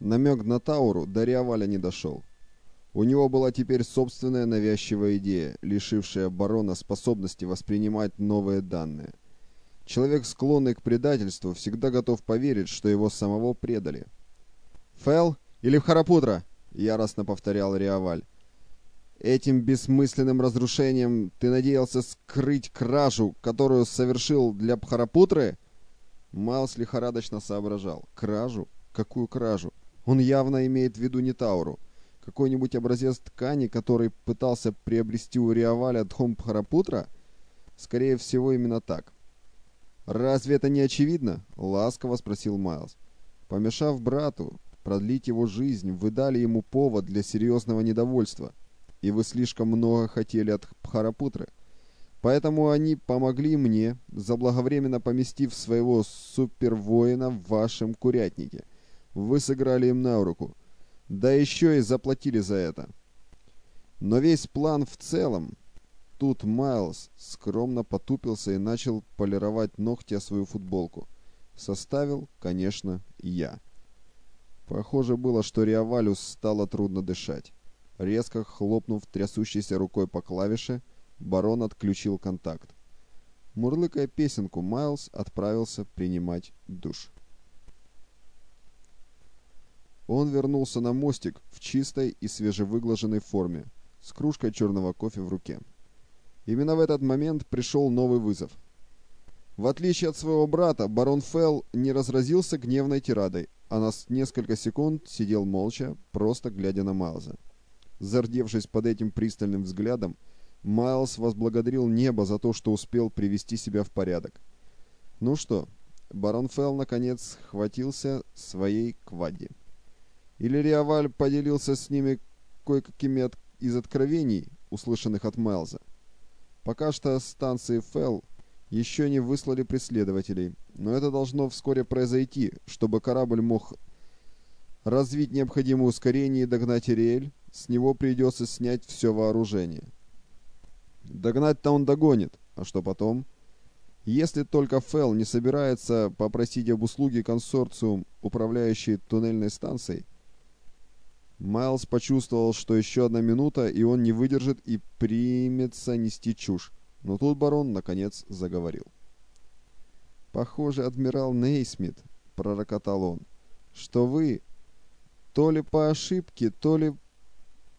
Намек на Тауру до Риаваля не дошел. У него была теперь собственная навязчивая идея, лишившая барона способности воспринимать новые данные. Человек, склонный к предательству, всегда готов поверить, что его самого предали. «Фэл или в Харапутра?» — яростно повторял Риаваль. «Этим бессмысленным разрушением ты надеялся скрыть кражу, которую совершил для Бхарапутры?» Майлз лихорадочно соображал. «Кражу? Какую кражу? Он явно имеет в виду не Тауру» какой-нибудь образец ткани, который пытался приобрести у Риаваля Дхомбхарапутра? Скорее всего, именно так. «Разве это не очевидно?» — ласково спросил Майлз. «Помешав брату продлить его жизнь, вы дали ему повод для серьезного недовольства, и вы слишком много хотели от Бхарапутры. Поэтому они помогли мне, заблаговременно поместив своего супервоина в вашем курятнике. Вы сыграли им на руку. Да еще и заплатили за это. Но весь план в целом... Тут Майлз скромно потупился и начал полировать ногти о свою футболку. Составил, конечно, я. Похоже было, что Риавалю стало трудно дышать. Резко хлопнув трясущейся рукой по клавише, барон отключил контакт. Мурлыкая песенку, Майлз отправился принимать душ. Он вернулся на мостик в чистой и свежевыглаженной форме, с кружкой черного кофе в руке. Именно в этот момент пришел новый вызов. В отличие от своего брата, барон Фелл не разразился гневной тирадой, а на несколько секунд сидел молча, просто глядя на Майлза. Зардевшись под этим пристальным взглядом, Майлз возблагодарил небо за то, что успел привести себя в порядок. Ну что, барон Фелл наконец хватился своей квадди. Или Риаваль поделился с ними кое-какими от... из откровений, услышанных от Майлза. Пока что станции Фелл еще не выслали преследователей, но это должно вскоре произойти, чтобы корабль мог развить необходимое ускорение и догнать Ириэль, с него придется снять все вооружение. Догнать-то он догонит, а что потом? Если только Фелл не собирается попросить об услуге консорциум, управляющий туннельной станцией, Майлз почувствовал, что еще одна минута, и он не выдержит и примется нести чушь. Но тут барон, наконец, заговорил. «Похоже, адмирал Нейсмит», — пророкотал он, — «что вы то ли по ошибке, то ли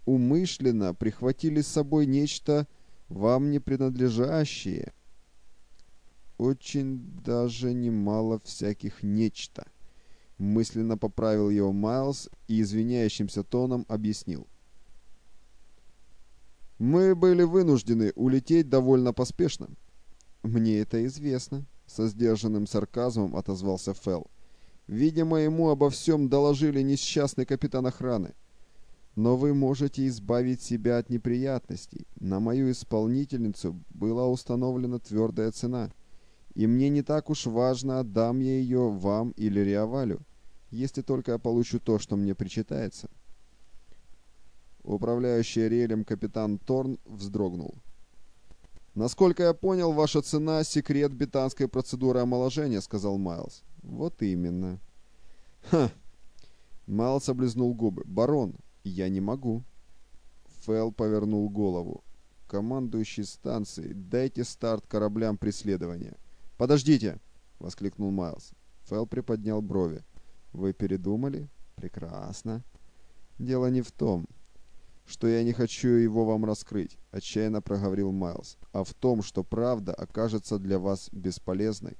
умышленно прихватили с собой нечто вам не принадлежащее. Очень даже немало всяких нечто». Мысленно поправил его Майлз и извиняющимся тоном объяснил. «Мы были вынуждены улететь довольно поспешно». «Мне это известно», — со сдержанным сарказмом отозвался Фелл. «Видимо, ему обо всем доложили несчастный капитан охраны. Но вы можете избавить себя от неприятностей. На мою исполнительницу была установлена твердая цена, и мне не так уж важно, отдам я ее вам или Риавалю если только я получу то, что мне причитается. Управляющий релем капитан Торн вздрогнул. «Насколько я понял, ваша цена — секрет бетанской процедуры омоложения», — сказал Майлз. «Вот именно». «Ха!» Майлз облизнул губы. «Барон, я не могу». Фэл повернул голову. «Командующий станцией, дайте старт кораблям преследования». «Подождите!» — воскликнул Майлз. Фэл приподнял брови. Вы передумали? Прекрасно. Дело не в том, что я не хочу его вам раскрыть, отчаянно проговорил Майлз, а в том, что правда окажется для вас бесполезной.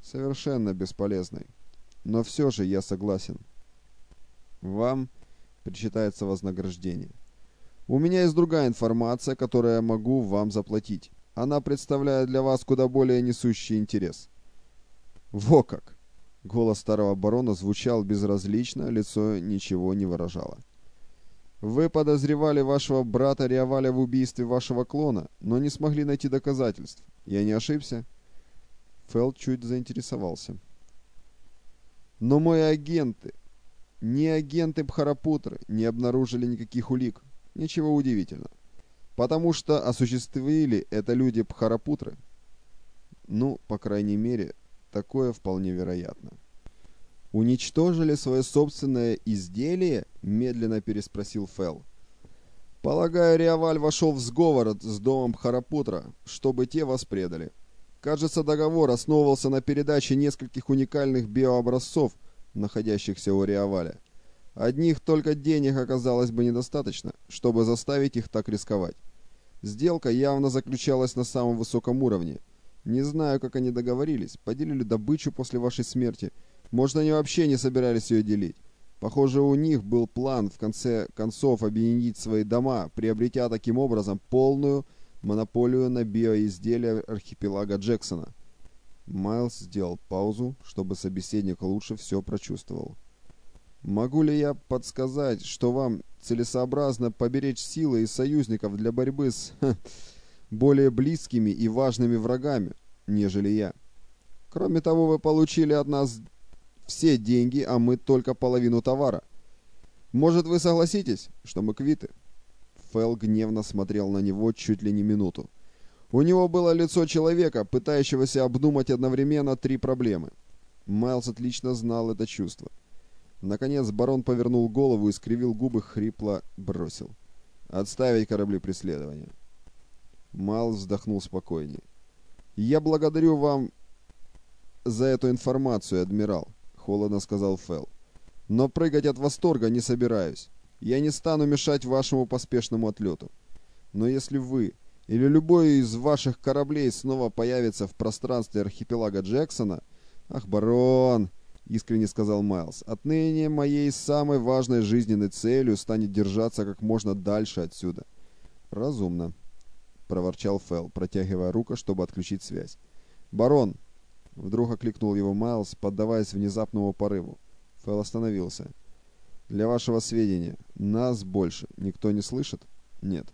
Совершенно бесполезной. Но все же я согласен. Вам причитается вознаграждение. У меня есть другая информация, которую я могу вам заплатить. Она представляет для вас куда более несущий интерес. Во как! Голос старого барона звучал безразлично, лицо ничего не выражало. «Вы подозревали вашего брата Риаваля в убийстве вашего клона, но не смогли найти доказательств. Я не ошибся?» Фелл чуть заинтересовался. «Но мои агенты, ни агенты Бхарапутры, не обнаружили никаких улик. Ничего удивительного. Потому что осуществили это люди Бхарапутры. Ну, по крайней мере, Такое вполне вероятно. «Уничтожили свое собственное изделие?» — медленно переспросил Фэл. «Полагаю, Риаваль вошел в сговор с домом Харапутра, чтобы те вас предали. Кажется, договор основывался на передаче нескольких уникальных биообразцов, находящихся у Риаваля. Одних только денег оказалось бы недостаточно, чтобы заставить их так рисковать. Сделка явно заключалась на самом высоком уровне. Не знаю, как они договорились, поделили добычу после вашей смерти — может, они вообще не собирались ее делить. Похоже, у них был план в конце концов объединить свои дома, приобретя таким образом полную монополию на биоизделия архипелага Джексона. Майлз сделал паузу, чтобы собеседник лучше все прочувствовал. «Могу ли я подсказать, что вам целесообразно поберечь силы и союзников для борьбы с более близкими и важными врагами, нежели я? Кроме того, вы получили от нас все деньги, а мы только половину товара. Может, вы согласитесь, что мы квиты?» Фэл гневно смотрел на него чуть ли не минуту. У него было лицо человека, пытающегося обдумать одновременно три проблемы. Майлз отлично знал это чувство. Наконец барон повернул голову и скривил губы, хрипло бросил. «Отставить корабли преследования». Майлз вздохнул спокойнее. «Я благодарю вам за эту информацию, адмирал холодно сказал Фэл. «Но прыгать от восторга не собираюсь. Я не стану мешать вашему поспешному отлету. Но если вы или любой из ваших кораблей снова появится в пространстве архипелага Джексона... Ах, барон!» — искренне сказал Майлз. «Отныне моей самой важной жизненной целью станет держаться как можно дальше отсюда». «Разумно», — проворчал Фэл, протягивая руку, чтобы отключить связь. «Барон, Вдруг окликнул его Майлз, поддаваясь внезапному порыву. Фэл остановился. «Для вашего сведения, нас больше никто не слышит?» «Нет».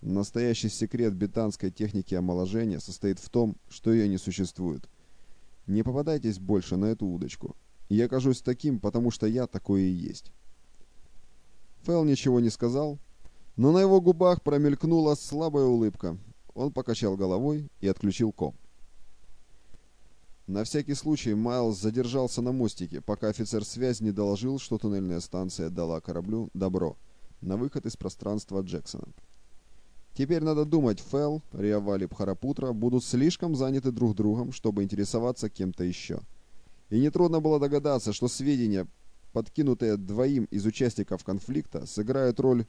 Настоящий секрет бетанской техники омоложения состоит в том, что ее не существует. Не попадайтесь больше на эту удочку. Я кажусь таким, потому что я такое и есть. Фэл ничего не сказал, но на его губах промелькнула слабая улыбка. Он покачал головой и отключил комп. На всякий случай Майлз задержался на мостике, пока офицер связи не доложил, что туннельная станция дала кораблю «Добро» на выход из пространства Джексона. Теперь надо думать, Фэл, Риавали Бхарапутра будут слишком заняты друг другом, чтобы интересоваться кем-то еще. И нетрудно было догадаться, что сведения, подкинутые двоим из участников конфликта, сыграют роль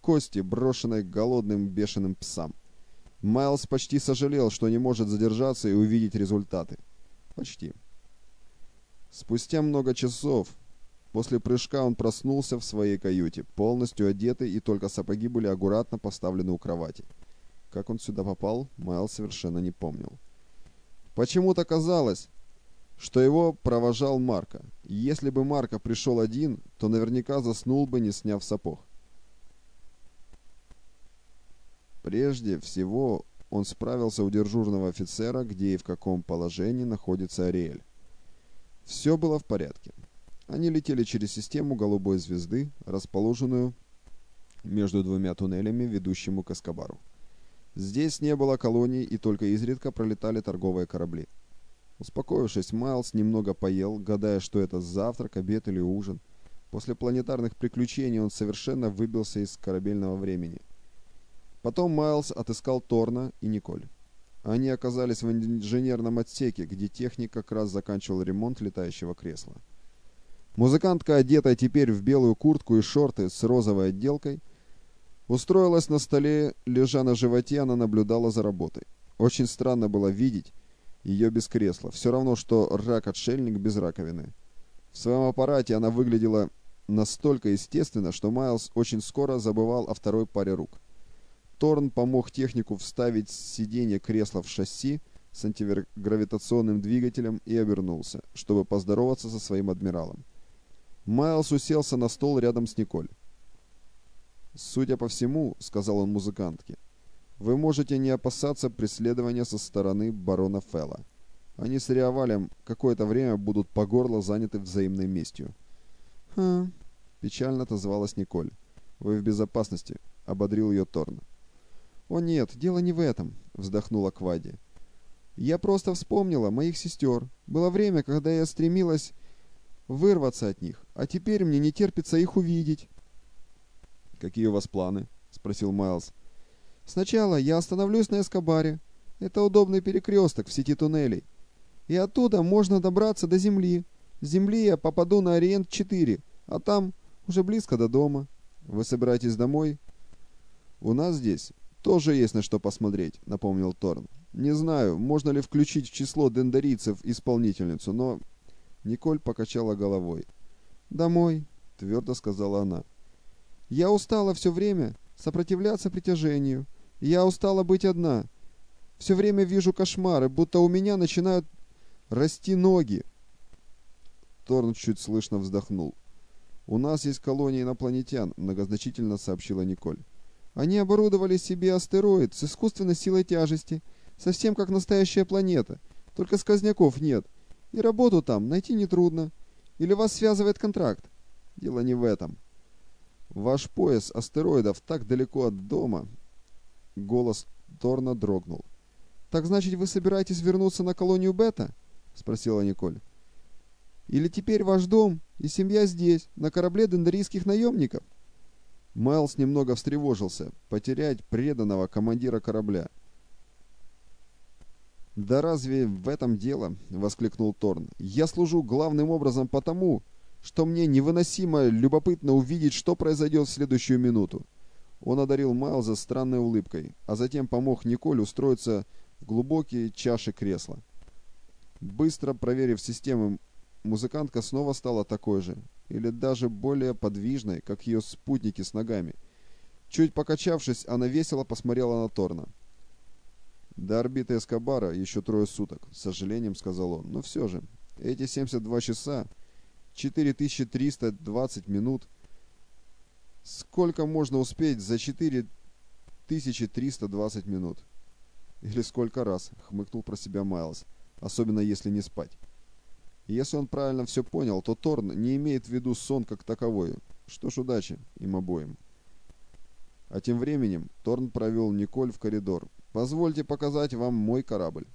кости, брошенной голодным бешеным псам. Майлз почти сожалел, что не может задержаться и увидеть результаты. Почти. Спустя много часов после прыжка он проснулся в своей каюте, полностью одетый, и только сапоги были аккуратно поставлены у кровати. Как он сюда попал, Майл совершенно не помнил. Почему-то казалось, что его провожал Марка. Если бы Марка пришел один, то наверняка заснул бы, не сняв сапог. Прежде всего, он справился у дежурного офицера, где и в каком положении находится Ариэль. Все было в порядке. Они летели через систему голубой звезды, расположенную между двумя туннелями, ведущему к Эскобару. Здесь не было колоний, и только изредка пролетали торговые корабли. Успокоившись, Майлз немного поел, гадая, что это завтрак, обед или ужин. После планетарных приключений он совершенно выбился из корабельного времени. Потом Майлз отыскал Торна и Николь. Они оказались в инженерном отсеке, где техник как раз заканчивал ремонт летающего кресла. Музыкантка, одетая теперь в белую куртку и шорты с розовой отделкой, устроилась на столе, лежа на животе, она наблюдала за работой. Очень странно было видеть ее без кресла, все равно, что рак-отшельник без раковины. В своем аппарате она выглядела настолько естественно, что Майлз очень скоро забывал о второй паре рук. Торн помог технику вставить сиденье кресла в шасси с антигравитационным двигателем и обернулся, чтобы поздороваться со своим адмиралом. Майлз уселся на стол рядом с Николь. «Судя по всему, — сказал он музыкантке, — вы можете не опасаться преследования со стороны барона Фелла. Они с Риавалем какое-то время будут по горло заняты взаимной местью». «Хм...» — печально отозвалась Николь. «Вы в безопасности», — ободрил ее Торн. «О нет, дело не в этом», — вздохнула Квади. «Я просто вспомнила моих сестер. Было время, когда я стремилась вырваться от них, а теперь мне не терпится их увидеть. «Какие у вас планы?» — спросил Майлз. «Сначала я остановлюсь на Эскобаре. Это удобный перекресток в сети туннелей. И оттуда можно добраться до Земли. С Земли я попаду на Ориент-4, а там уже близко до дома». «Вы собираетесь домой?» «У нас здесь тоже есть на что посмотреть», — напомнил Торн. «Не знаю, можно ли включить в число дендарийцев исполнительницу, но Николь покачала головой. «Домой», — твердо сказала она. «Я устала все время сопротивляться притяжению. Я устала быть одна. Все время вижу кошмары, будто у меня начинают расти ноги». Торн чуть слышно вздохнул. «У нас есть колония инопланетян», — многозначительно сообщила Николь. «Они оборудовали себе астероид с искусственной силой тяжести, совсем как настоящая планета, только сквозняков нет». И работу там найти нетрудно. Или вас связывает контракт? Дело не в этом. Ваш пояс астероидов так далеко от дома. Голос Торна дрогнул. Так значит, вы собираетесь вернуться на колонию Бета? Спросила Николь. Или теперь ваш дом и семья здесь, на корабле дендарийских наемников? Майлз немного встревожился. Потерять преданного командира корабля. «Да разве в этом дело?» — воскликнул Торн. «Я служу главным образом потому, что мне невыносимо любопытно увидеть, что произойдет в следующую минуту». Он одарил Майлза странной улыбкой, а затем помог Николь устроиться в глубокие чаши кресла. Быстро проверив систему, музыкантка снова стала такой же, или даже более подвижной, как ее спутники с ногами. Чуть покачавшись, она весело посмотрела на Торна. До орбиты Эскобара еще трое суток, с сожалением сказал он. Но все же, эти 72 часа, 4320 минут, сколько можно успеть за 4320 минут? Или сколько раз, хмыкнул про себя Майлз, особенно если не спать. Если он правильно все понял, то Торн не имеет в виду сон как таковой. Что ж, удачи им обоим. А тем временем Торн провел Николь в коридор, Позвольте показать вам мой корабль.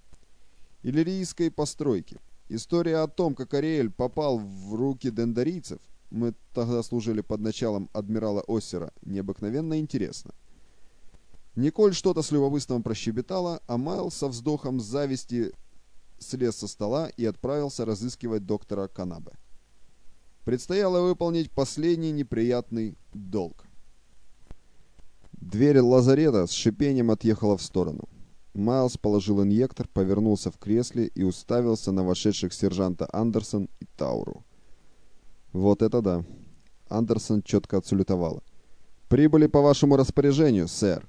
Иллирийской постройки. История о том, как Ариэль попал в руки дендарийцев, мы тогда служили под началом адмирала Оссера, необыкновенно интересно. Николь что-то с любопытством прощебетала, а Майл со вздохом зависти слез со стола и отправился разыскивать доктора Канабе. Предстояло выполнить последний неприятный долг. Дверь лазарета с шипением отъехала в сторону. Майлз положил инъектор, повернулся в кресле и уставился на вошедших сержанта Андерсон и Тауру. «Вот это да!» Андерсон четко отсулютовала. «Прибыли по вашему распоряжению, сэр!»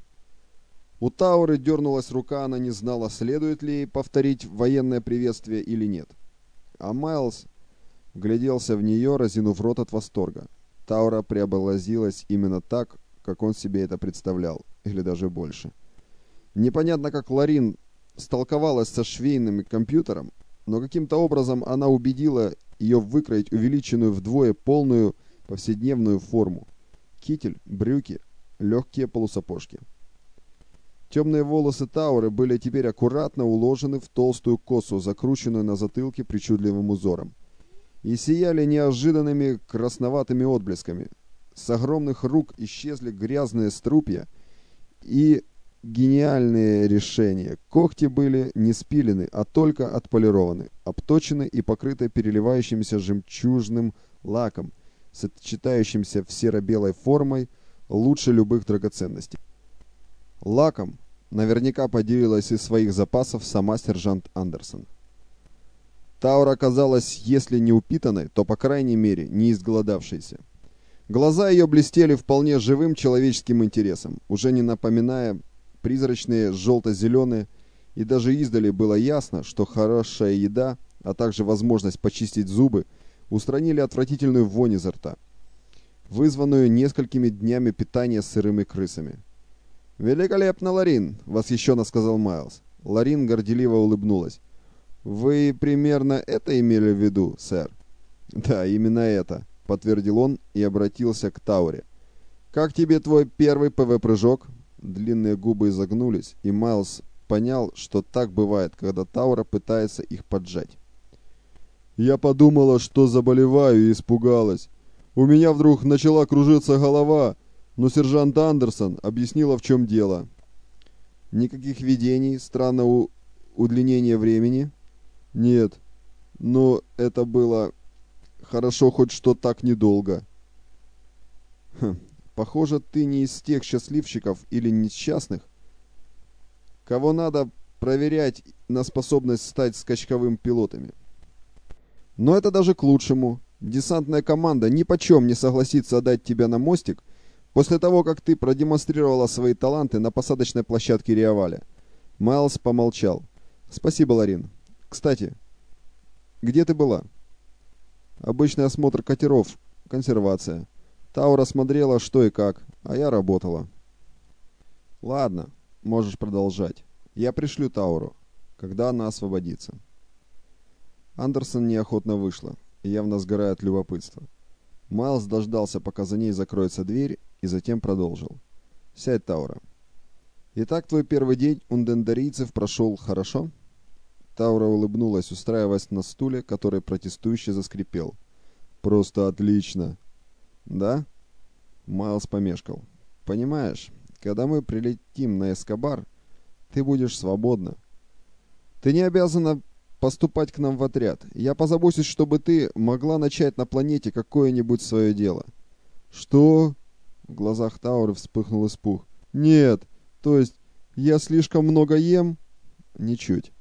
У Тауры дернулась рука, она не знала, следует ли ей повторить военное приветствие или нет. А Майлз вгляделся в нее, разинув рот от восторга. Таура преобразилась именно так, как он себе это представлял, или даже больше. Непонятно, как Ларин столковалась со швейным компьютером, но каким-то образом она убедила ее выкроить увеличенную вдвое полную повседневную форму. Китель, брюки, легкие полусапожки. Темные волосы Тауры были теперь аккуратно уложены в толстую косу, закрученную на затылке причудливым узором, и сияли неожиданными красноватыми отблесками, с огромных рук исчезли грязные струпья и гениальные решения. Когти были не спилены, а только отполированы, обточены и покрыты переливающимся жемчужным лаком, сочетающимся в серо-белой формой лучше любых драгоценностей. Лаком наверняка поделилась из своих запасов сама сержант Андерсон. Таура оказалась, если не упитанной, то, по крайней мере, не изголодавшейся. Глаза ее блестели вполне живым человеческим интересом, уже не напоминая призрачные желто-зеленые, и даже издали было ясно, что хорошая еда, а также возможность почистить зубы, устранили отвратительную вонь изо рта, вызванную несколькими днями питания сырыми крысами. «Великолепно, Ларин!» — восхищенно сказал Майлз. Ларин горделиво улыбнулась. «Вы примерно это имели в виду, сэр?» «Да, именно это», — подтвердил он и обратился к Тауре. «Как тебе твой первый ПВ-прыжок?» Длинные губы изогнулись, и Майлз понял, что так бывает, когда Таура пытается их поджать. Я подумала, что заболеваю и испугалась. У меня вдруг начала кружиться голова, но сержант Андерсон объяснила, в чем дело. Никаких видений, странного удлинения времени? Нет, но это было хорошо хоть что так недолго. Хм, похоже, ты не из тех счастливчиков или несчастных, кого надо проверять на способность стать скачковым пилотами. Но это даже к лучшему. Десантная команда ни почем не согласится отдать тебя на мостик после того, как ты продемонстрировала свои таланты на посадочной площадке Риаваля. Майлз помолчал. Спасибо, Ларин. Кстати, где ты была? Обычный осмотр катеров, консервация. Таура смотрела, что и как, а я работала. Ладно, можешь продолжать. Я пришлю Тауру, когда она освободится. Андерсон неохотно вышла, явно сгорая от любопытства. Майлз дождался, пока за ней закроется дверь, и затем продолжил. «Сядь, Таура. Итак, твой первый день у дендерийцев прошел хорошо?» Таура улыбнулась, устраиваясь на стуле, который протестующе заскрипел. «Просто отлично!» «Да?» Майлз помешкал. «Понимаешь, когда мы прилетим на Эскобар, ты будешь свободна. Ты не обязана поступать к нам в отряд. Я позабочусь, чтобы ты могла начать на планете какое-нибудь свое дело». «Что?» В глазах Тауры вспыхнул испуг. «Нет, то есть я слишком много ем?» «Ничуть.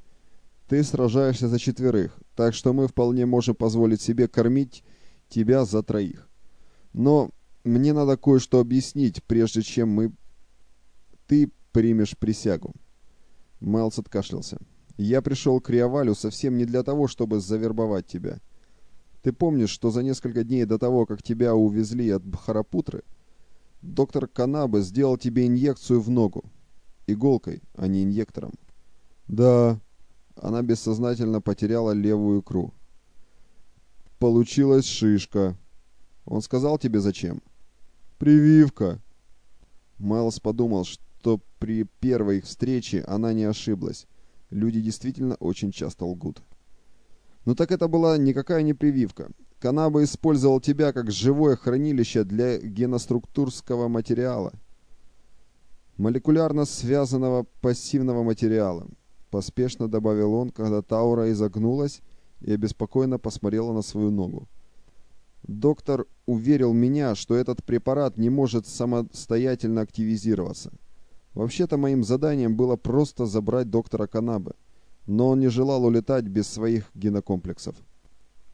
Ты сражаешься за четверых, так что мы вполне можем позволить себе кормить тебя за троих. Но мне надо кое-что объяснить, прежде чем мы... Ты примешь присягу». Майлз откашлялся. Я пришел к Риавалю совсем не для того, чтобы завербовать тебя. Ты помнишь, что за несколько дней до того, как тебя увезли от Бхарапутры, доктор Канабе сделал тебе инъекцию в ногу. Иголкой, а не инъектором. Да. Она бессознательно потеряла левую икру. Получилась шишка. Он сказал тебе зачем? Прививка. Майлз подумал, что при первой их встрече она не ошиблась. Люди действительно очень часто лгут. Ну так это была никакая не прививка. Канаба использовал тебя как живое хранилище для геноструктурского материала. Молекулярно связанного пассивного материала. Поспешно добавил он, когда Таура изогнулась и обеспокоенно посмотрела на свою ногу. Доктор уверил меня, что этот препарат не может самостоятельно активизироваться. Вообще-то моим заданием было просто забрать доктора Канабе, но он не желал улетать без своих генокомплексов.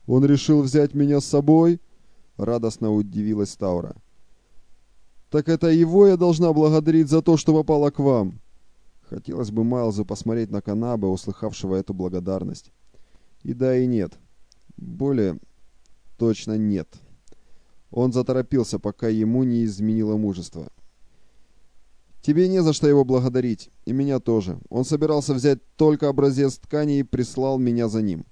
«Он решил взять меня с собой?» — радостно удивилась Таура. «Так это его я должна благодарить за то, что попала к вам!» Хотелось бы Майлзу посмотреть на Канабе, услыхавшего эту благодарность. И да, и нет. Более точно нет. Он заторопился, пока ему не изменило мужество. Тебе не за что его благодарить, и меня тоже. Он собирался взять только образец ткани и прислал меня за ним.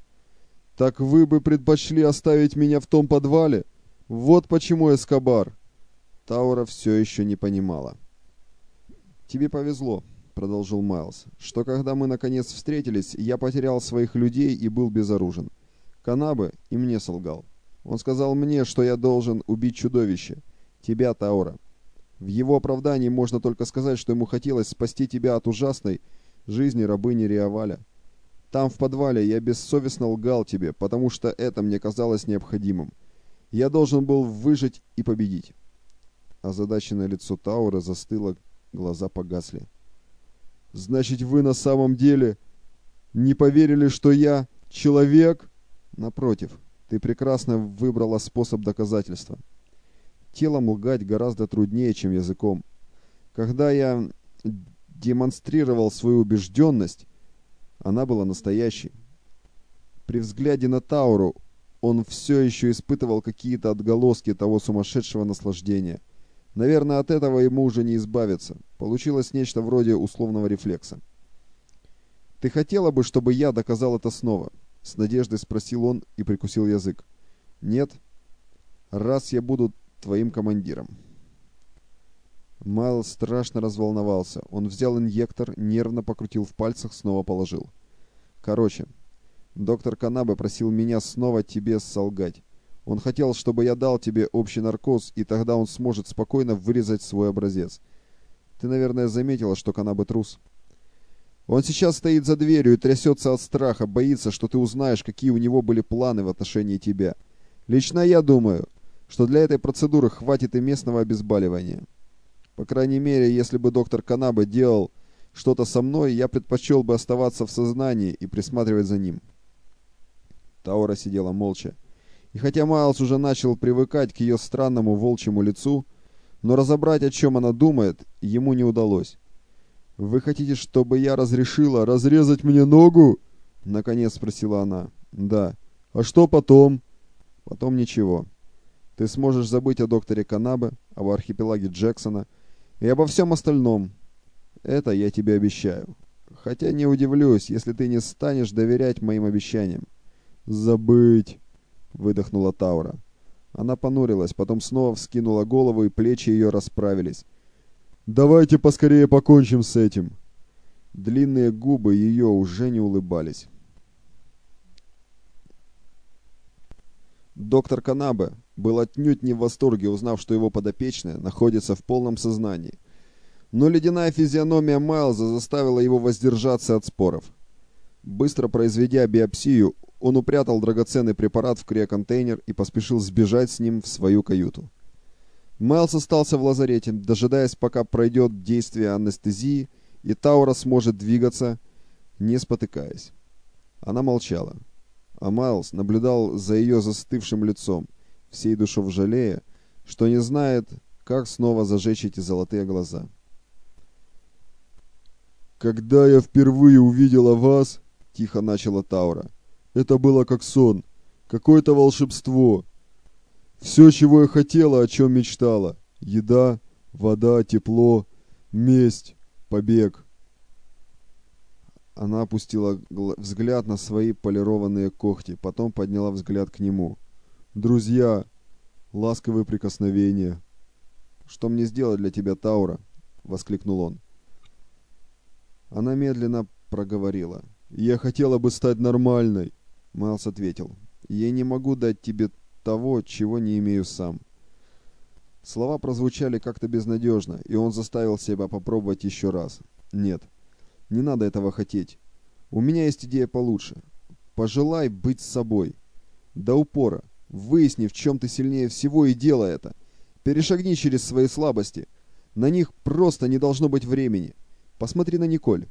Так вы бы предпочли оставить меня в том подвале? Вот почему Эскобар. Таура все еще не понимала. Тебе повезло, продолжил Майлз, что когда мы наконец встретились, я потерял своих людей и был безоружен. Канабы и мне солгал. Он сказал мне, что я должен убить чудовище. Тебя, Таура. В его оправдании можно только сказать, что ему хотелось спасти тебя от ужасной жизни рабыни Риаваля. Там, в подвале, я бессовестно лгал тебе, потому что это мне казалось необходимым. Я должен был выжить и победить. Озадаченное лицо Таура застыло, глаза погасли. «Значит, вы на самом деле не поверили, что я человек?» «Напротив, ты прекрасно выбрала способ доказательства». Телом лгать гораздо труднее, чем языком. Когда я демонстрировал свою убежденность, она была настоящей. При взгляде на Тауру он все еще испытывал какие-то отголоски того сумасшедшего наслаждения. Наверное, от этого ему уже не избавиться. Получилось нечто вроде условного рефлекса. «Ты хотела бы, чтобы я доказал это снова?» С надеждой спросил он и прикусил язык. «Нет. Раз я буду твоим командиром». Майл страшно разволновался. Он взял инъектор, нервно покрутил в пальцах, снова положил. «Короче, Доктор Канабе просил меня снова тебе солгать. Он хотел, чтобы я дал тебе общий наркоз, и тогда он сможет спокойно вырезать свой образец. Ты, наверное, заметила, что Канабе трус. Он сейчас стоит за дверью и трясется от страха, боится, что ты узнаешь, какие у него были планы в отношении тебя. Лично я думаю, что для этой процедуры хватит и местного обезболивания. По крайней мере, если бы доктор Канабе делал что-то со мной, я предпочел бы оставаться в сознании и присматривать за ним. Таура сидела молча. И хотя Майлз уже начал привыкать к ее странному волчьему лицу, но разобрать, о чем она думает, ему не удалось. «Вы хотите, чтобы я разрешила разрезать мне ногу?» Наконец спросила она. «Да. А что потом?» «Потом ничего. Ты сможешь забыть о докторе Канабе, об архипелаге Джексона и обо всем остальном. Это я тебе обещаю. Хотя не удивлюсь, если ты не станешь доверять моим обещаниям. «Забыть!» — выдохнула Таура. Она понурилась, потом снова вскинула голову, и плечи ее расправились. «Давайте поскорее покончим с этим!» Длинные губы ее уже не улыбались. Доктор Канабе был отнюдь не в восторге, узнав, что его подопечная находится в полном сознании. Но ледяная физиономия Майлза заставила его воздержаться от споров. Быстро произведя биопсию, он упрятал драгоценный препарат в криоконтейнер и поспешил сбежать с ним в свою каюту. Майлз остался в лазарете, дожидаясь, пока пройдет действие анестезии, и Таура сможет двигаться, не спотыкаясь. Она молчала, а Майлз наблюдал за ее застывшим лицом, всей душой жалея, что не знает, как снова зажечь эти золотые глаза. «Когда я впервые увидела вас», — тихо начала Таура, — это было как сон, какое-то волшебство. Все, чего я хотела, о чем мечтала. Еда, вода, тепло, месть, побег. Она опустила взгляд на свои полированные когти, потом подняла взгляд к нему. «Друзья, ласковые прикосновения». «Что мне сделать для тебя, Таура?» — воскликнул он. Она медленно проговорила. «Я хотела бы стать нормальной. Майлз ответил. «Я не могу дать тебе того, чего не имею сам». Слова прозвучали как-то безнадежно, и он заставил себя попробовать еще раз. «Нет, не надо этого хотеть. У меня есть идея получше. Пожелай быть собой. До упора. Выясни, в чем ты сильнее всего, и делай это. Перешагни через свои слабости. На них просто не должно быть времени. Посмотри на Николь».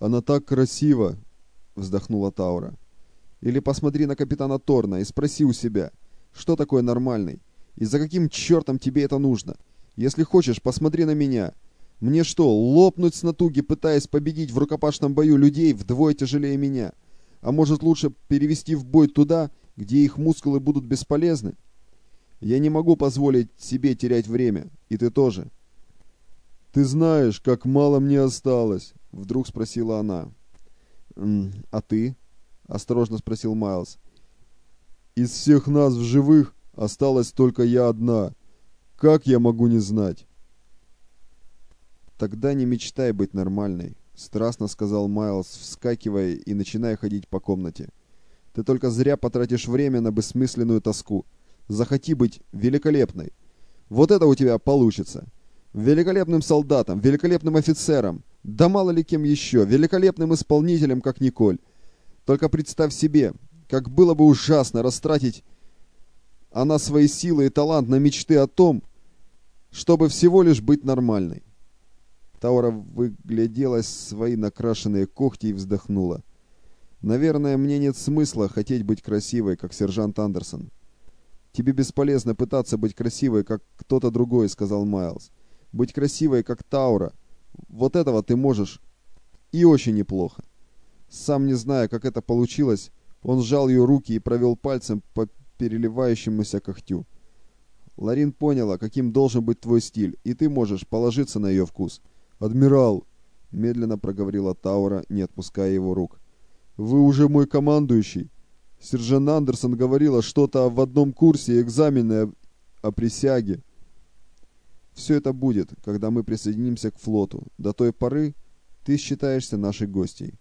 «Она так красива!» — вздохнула Таура. Или посмотри на капитана Торна и спроси у себя, что такое нормальный, и за каким чертом тебе это нужно. Если хочешь, посмотри на меня. Мне что, лопнуть с натуги, пытаясь победить в рукопашном бою людей вдвое тяжелее меня? А может лучше перевести в бой туда, где их мускулы будут бесполезны? Я не могу позволить себе терять время, и ты тоже. «Ты знаешь, как мало мне осталось?» — вдруг спросила она. «А ты?» — осторожно спросил Майлз. «Из всех нас в живых осталась только я одна. Как я могу не знать?» «Тогда не мечтай быть нормальной», — страстно сказал Майлз, вскакивая и начиная ходить по комнате. «Ты только зря потратишь время на бессмысленную тоску. Захоти быть великолепной. Вот это у тебя получится. Великолепным солдатом, великолепным офицером, да мало ли кем еще, великолепным исполнителем, как Николь. Только представь себе, как было бы ужасно растратить она свои силы и талант на мечты о том, чтобы всего лишь быть нормальной. Таура выгляделась свои накрашенные когти и вздохнула. «Наверное, мне нет смысла хотеть быть красивой, как сержант Андерсон». «Тебе бесполезно пытаться быть красивой, как кто-то другой», — сказал Майлз. «Быть красивой, как Таура. Вот этого ты можешь. И очень неплохо». Сам не зная, как это получилось, он сжал ее руки и провел пальцем по переливающемуся когтю. Ларин поняла, каким должен быть твой стиль, и ты можешь положиться на ее вкус. «Адмирал!» — медленно проговорила Таура, не отпуская его рук. «Вы уже мой командующий. Сержант Андерсон говорила что-то в одном курсе экзамены о, о присяге. Все это будет, когда мы присоединимся к флоту. До той поры ты считаешься нашей гостьей».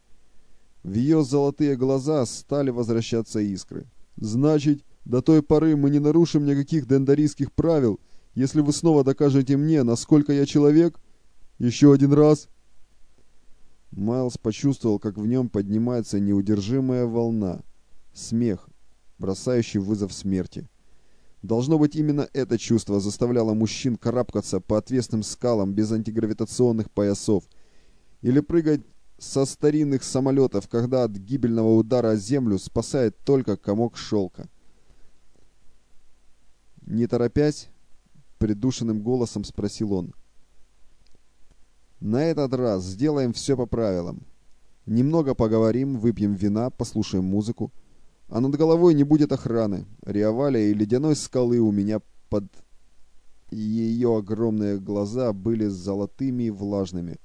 В ее золотые глаза стали возвращаться искры. «Значит, до той поры мы не нарушим никаких дендарийских правил, если вы снова докажете мне, насколько я человек? Еще один раз!» Майлз почувствовал, как в нем поднимается неудержимая волна. Смех, бросающий вызов смерти. Должно быть, именно это чувство заставляло мужчин карабкаться по отвесным скалам без антигравитационных поясов или прыгать со старинных самолетов, когда от гибельного удара о землю спасает только комок шелка. Не торопясь, придушенным голосом спросил он. «На этот раз сделаем все по правилам. Немного поговорим, выпьем вина, послушаем музыку. А над головой не будет охраны. Риоваля и ледяной скалы у меня под... Ее огромные глаза были золотыми и влажными.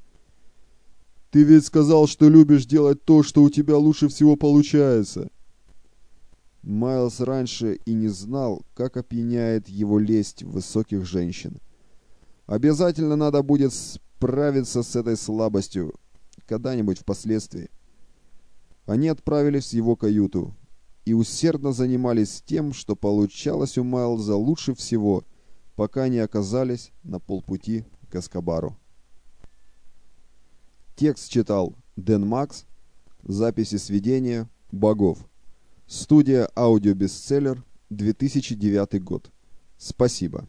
«Ты ведь сказал, что любишь делать то, что у тебя лучше всего получается!» Майлз раньше и не знал, как опьяняет его лесть высоких женщин. Обязательно надо будет справиться с этой слабостью когда-нибудь впоследствии. Они отправились в его каюту и усердно занимались тем, что получалось у Майлза лучше всего, пока не оказались на полпути к Эскобару. Текст читал Дэн Макс, записи сведения Богов. Студия «Аудиобестселлер», 2009 год. Спасибо.